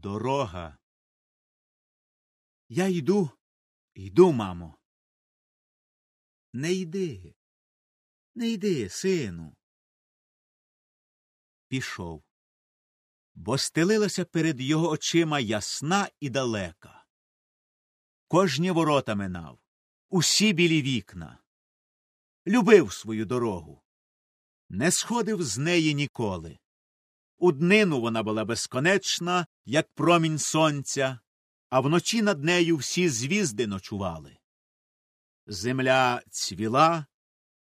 Дорога. Я йду, йду, мамо. Не йди, не йди, сину. Пішов, бо стелилася перед його очима ясна і далека. Кожні ворота минав, усі білі вікна. Любив свою дорогу, не сходив з неї ніколи. У днину вона була безконечна, як промінь сонця, а вночі над нею всі звізди ночували. Земля цвіла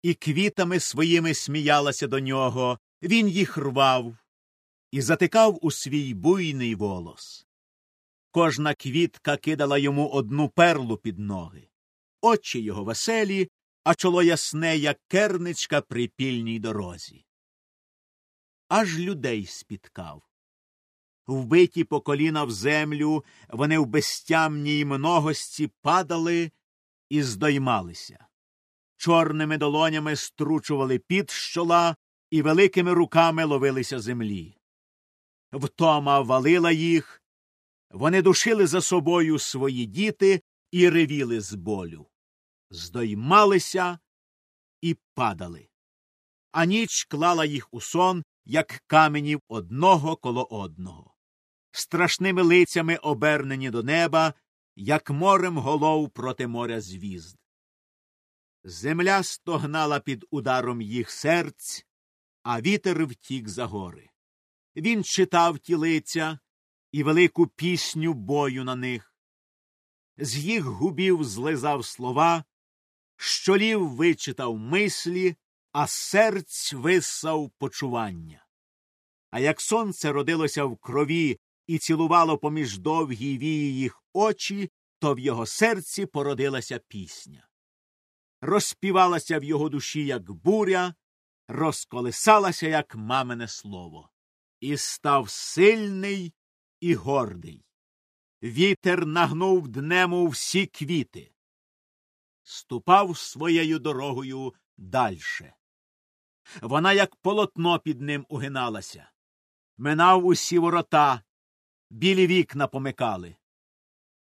і квітами своїми сміялася до нього, він їх рвав і затикав у свій буйний волос. Кожна квітка кидала йому одну перлу під ноги, очі його веселі, а чоло ясне, як керничка при пільній дорозі аж людей спіткав. Вбиті по коліна в землю, вони в безтямній многості падали і здоймалися. Чорними долонями стручували під щола і великими руками ловилися землі. Втома валила їх, вони душили за собою свої діти і ревіли з болю. Здоймалися і падали. А ніч клала їх у сон як каменів одного коло одного, страшними лицями обернені до неба, як морем голов проти моря звізд. Земля стогнала під ударом їх серць, а вітер втік за гори. Він читав ті лиця і велику пісню бою на них. З їх губів злизав слова, щолів вичитав мислі, а серць висав почування. А як сонце родилося в крові і цілувало поміж довгі вії їх очі, то в його серці породилася пісня. Розпівалася в його душі, як буря, розколисалася, як мамине слово, і став сильний і гордий. Вітер нагнув днему всі квіти, ступав своєю дорогою дальше. Вона, як полотно під ним угиналася. Минав усі ворота, білі вікна помикали.